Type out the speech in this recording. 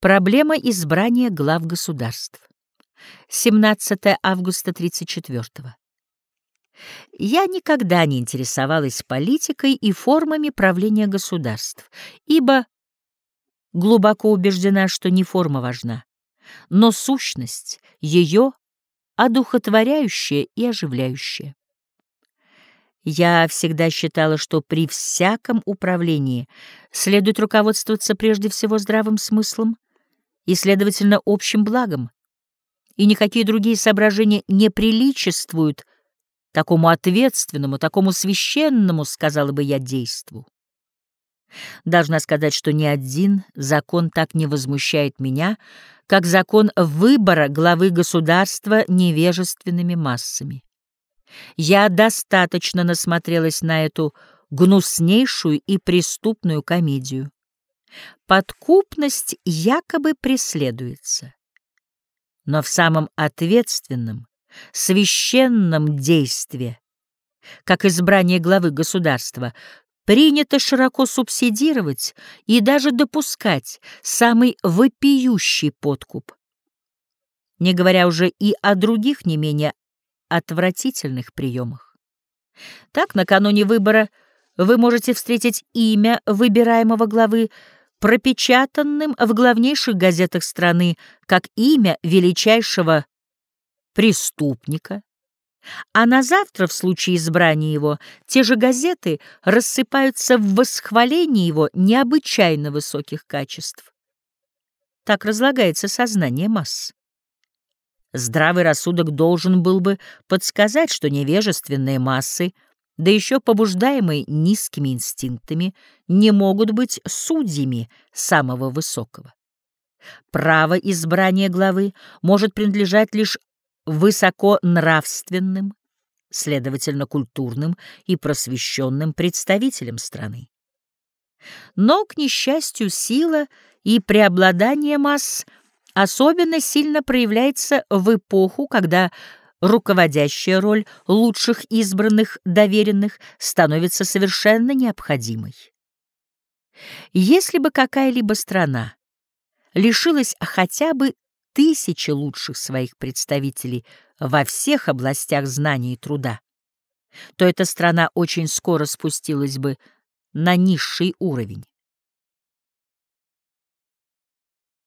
Проблема избрания глав государств. 17 августа 34 -го. Я никогда не интересовалась политикой и формами правления государств, ибо глубоко убеждена, что не форма важна, но сущность ее одухотворяющая и оживляющая. Я всегда считала, что при всяком управлении следует руководствоваться прежде всего здравым смыслом и, следовательно, общим благом, и никакие другие соображения не приличествуют такому ответственному, такому священному, сказала бы я, действу. Должна сказать, что ни один закон так не возмущает меня, как закон выбора главы государства невежественными массами. Я достаточно насмотрелась на эту гнуснейшую и преступную комедию. Подкупность якобы преследуется. Но в самом ответственном, священном действии, как избрание главы государства, принято широко субсидировать и даже допускать самый вопиющий подкуп, не говоря уже и о других не менее отвратительных приемах. Так, накануне выбора вы можете встретить имя выбираемого главы, пропечатанным в главнейших газетах страны как имя величайшего преступника, а на завтра, в случае избрания его, те же газеты рассыпаются в восхвалении его необычайно высоких качеств. Так разлагается сознание масс. Здравый рассудок должен был бы подсказать, что невежественные массы, да еще побуждаемые низкими инстинктами, не могут быть судьями самого высокого. Право избрания главы может принадлежать лишь высоко нравственным, следовательно, культурным и просвещенным представителям страны. Но, к несчастью, сила и преобладание масс — особенно сильно проявляется в эпоху, когда руководящая роль лучших избранных доверенных становится совершенно необходимой. Если бы какая-либо страна лишилась хотя бы тысячи лучших своих представителей во всех областях знаний и труда, то эта страна очень скоро спустилась бы на низший уровень.